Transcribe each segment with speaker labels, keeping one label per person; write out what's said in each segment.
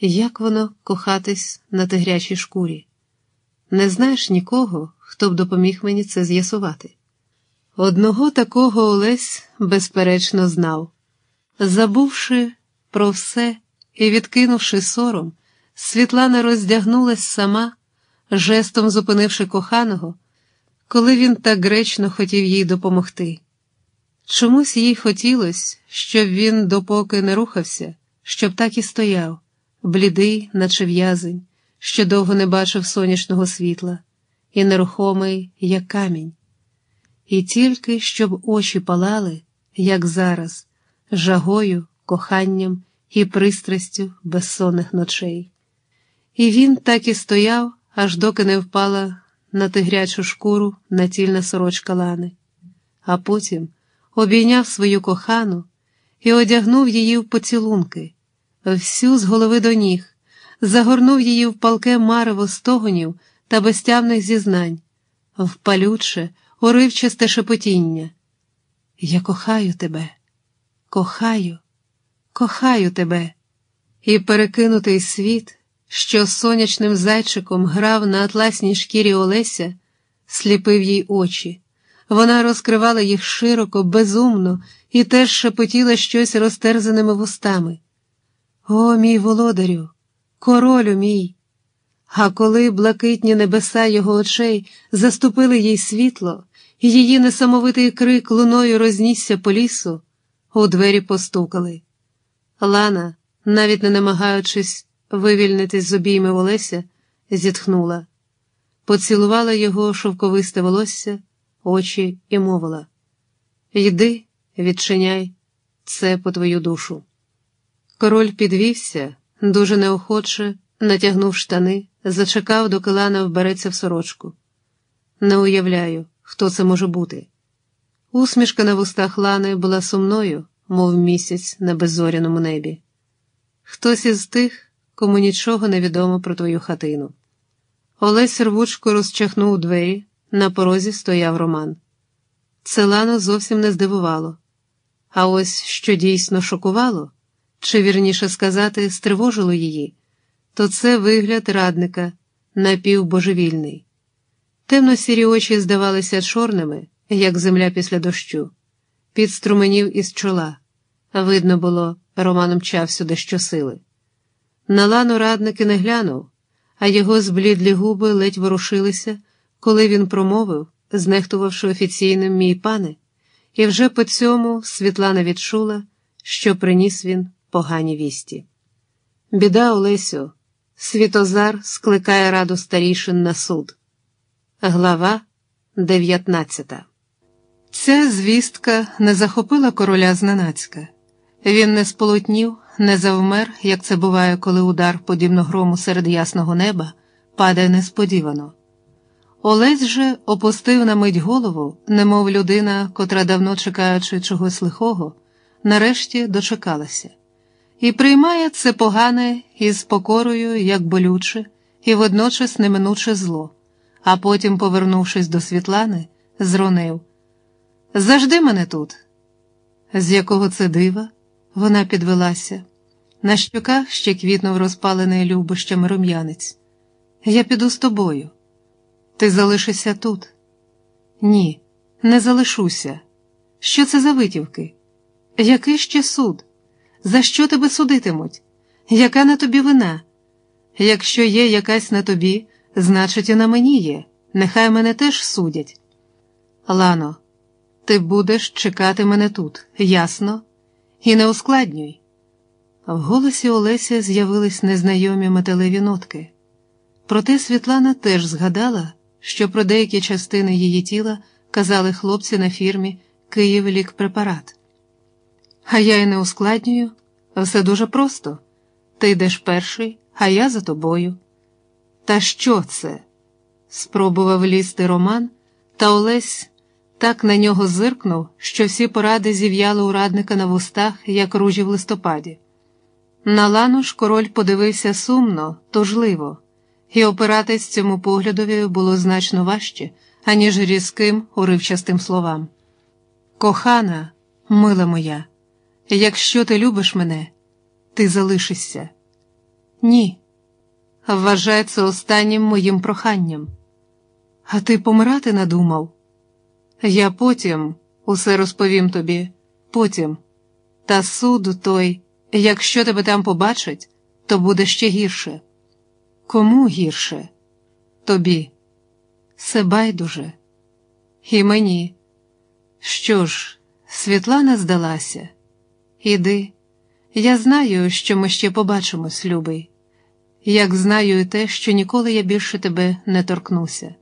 Speaker 1: як воно кохатись на тигрячій шкурі. Не знаєш нікого, хто б допоміг мені це з'ясувати. Одного такого Олесь, безперечно, знав. Забувши про все і відкинувши сором, Світлана роздягнулась сама, жестом зупинивши коханого, коли він так гречно хотів їй допомогти. Чомусь їй хотілося, щоб він допоки не рухався, щоб так і стояв, блідий, наче в'язень, що довго не бачив сонячного світла, і нерухомий, як камінь. І тільки щоб очі палали, як зараз, жагою, коханням і пристрастю безсонних ночей. І він так і стояв, аж доки не впала на тигрячу шкуру натільна сорочка лани, а потім обійняв свою кохану і одягнув її в поцілунки, всю з голови до ніг, загорнув її в палке марево стогонів та безтямних зізнань, в палюче, уривчасте шепотіння. Я кохаю тебе, кохаю, кохаю тебе, і перекинутий світ, що сонячним зайчиком грав на атласній шкірі Олеся, сліпив їй очі. Вона розкривала їх широко, безумно і теж шепотіла щось розтерзаними вустами. О, мій володарю, королю мій! А коли блакитні небеса його очей заступили їй світло, і її несамовитий крик луною рознісся по лісу, у двері постукали. Лана, навіть не намагаючись вивільнитись з обійми Олеся, зітхнула, поцілувала його шовковисте волосся очі і мовила: Йди, відчиняй, це по твою душу. Король підвівся, дуже неохоче, натягнув штани, зачекав, доки Лана вбереться в сорочку. Не уявляю, хто це може бути. Усмішка на вустах Лани була сумною, мов місяць на беззоряному небі. Хтось із тих, кому нічого не відомо про твою хатину. Олесь рвучко розчахнув двері. На порозі стояв Роман. Це Лану зовсім не здивувало. А ось що дійсно шокувало, чи вірніше сказати, стривожило її, то це вигляд радника, напівбожевільний. Темно-сірі очі здавалися чорними, як земля після дощу, під струменів із чола. Видно було, Роман мчав сюди щосили. На лану радник і не глянув, а його зблідлі губи ледь ворушилися коли він промовив, знехтувавши офіційним мій пане, і вже по цьому Світлана відчула, що приніс він погані вісті. Біда Олесю, Світозар скликає раду старішин на суд. Глава 19 Ця звістка не захопила короля зненацька. Він не сполотнів, не завмер, як це буває, коли удар, подібно грому серед ясного неба, падає несподівано. Олесь же опустив на мить голову, немов людина, котра, давно чекаючи чогось лихого, нарешті дочекалася, і приймає це погане із покорою, як болюче, і водночас неминуче зло, а потім, повернувшись до Світлани, зронив Зажди мене тут. З якого це дива, вона підвелася. На щоках ще квітнув розпалений любощами рум'янець. Я піду з тобою. Ти залишишся тут? Ні, не залишуся. Що це за витівки? Який ще суд? За що тебе судитимуть? Яка на тобі вина? Якщо є якась на тобі, значить і на мені є. Нехай мене теж судять. Лано, ти будеш чекати мене тут, ясно? І не ускладнюй. В голосі Олеся з'явились незнайомі металеві нотки. Проте Світлана теж згадала що про деякі частини її тіла казали хлопці на фірмі Київ лікпрепарат. А я й не ускладнюю, все дуже просто. Ти йдеш перший, а я за тобою. Та що це? спробував лізти Роман, та Олесь так на нього зиркнув, що всі поради зів'яли у радника на вустах, як ружі в листопаді. На лану ж король подивився сумно, тужливо і опиратись цьому поглядові було значно важче, аніж різким, уривчастим словам. Кохана, мила моя, якщо ти любиш мене, ти залишишся. Ні. Вважай це останнім моїм проханням. А ти помирати надумав? Я потім усе розповім тобі, потім. Та суд той, якщо тебе там побачать, то буде ще гірше. Кому гірше? Тобі. Се байдуже. І мені. Що ж, Світлана здалася. Іди, я знаю, що ми ще побачимось, любий, як знаю і те, що ніколи я більше тебе не торкнуся.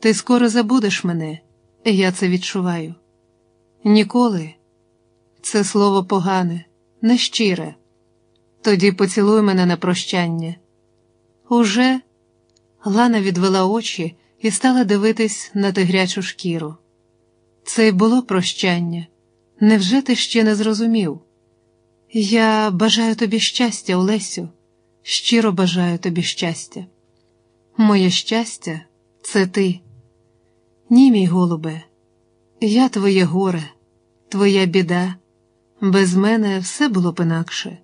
Speaker 1: Ти скоро забудеш мене, я це відчуваю. Ніколи це слово погане, нещире. Тоді поцілуй мене на прощання. Уже Лана відвела очі і стала дивитись на тигрячу шкіру. Це й було прощання. Невже ти ще не зрозумів? Я бажаю тобі щастя, Олесю, щиро бажаю тобі щастя. Моє щастя це ти. Ні, мій голубе, я твоє горе, твоя біда. Без мене все було б інакше.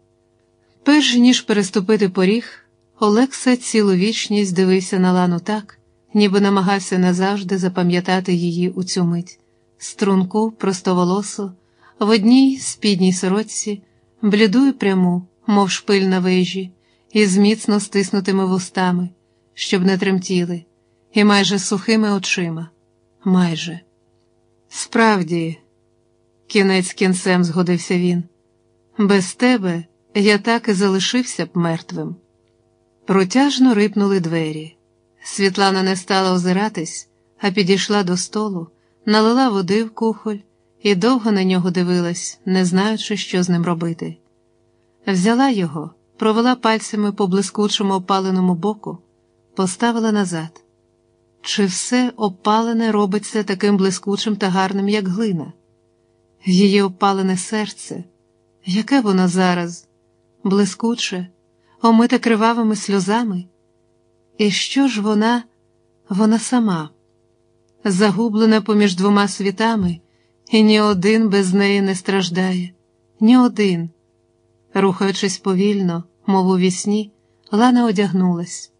Speaker 1: Перш ніж переступити поріг, Олекса цілу вічність дивився на Лану так, ніби намагався назавжди запам'ятати її у цю мить, струнку, простоволосу, в одній спідній сорочці, бліду пряму, мов шпиль на вежі, із міцно стиснутими вустами, щоб не тремтіли, і майже сухими очима. Майже. Справді, кінець кінцем згодився він, без тебе я так і залишився б мертвим. Протяжно рипнули двері. Світлана не стала озиратись, а підійшла до столу, налила води в кухоль і довго на нього дивилась, не знаючи, що з ним робити. Взяла його, провела пальцями по блискучому опаленому боку, поставила назад. Чи все опалене робиться таким блискучим та гарним, як глина? Її опалене серце, яке воно зараз, блискуче, омите кривавими сльозами? І що ж вона, вона сама, загублена поміж двома світами, і ні один без неї не страждає, ні один. Рухаючись повільно, мов у вісні, Лана одягнулась.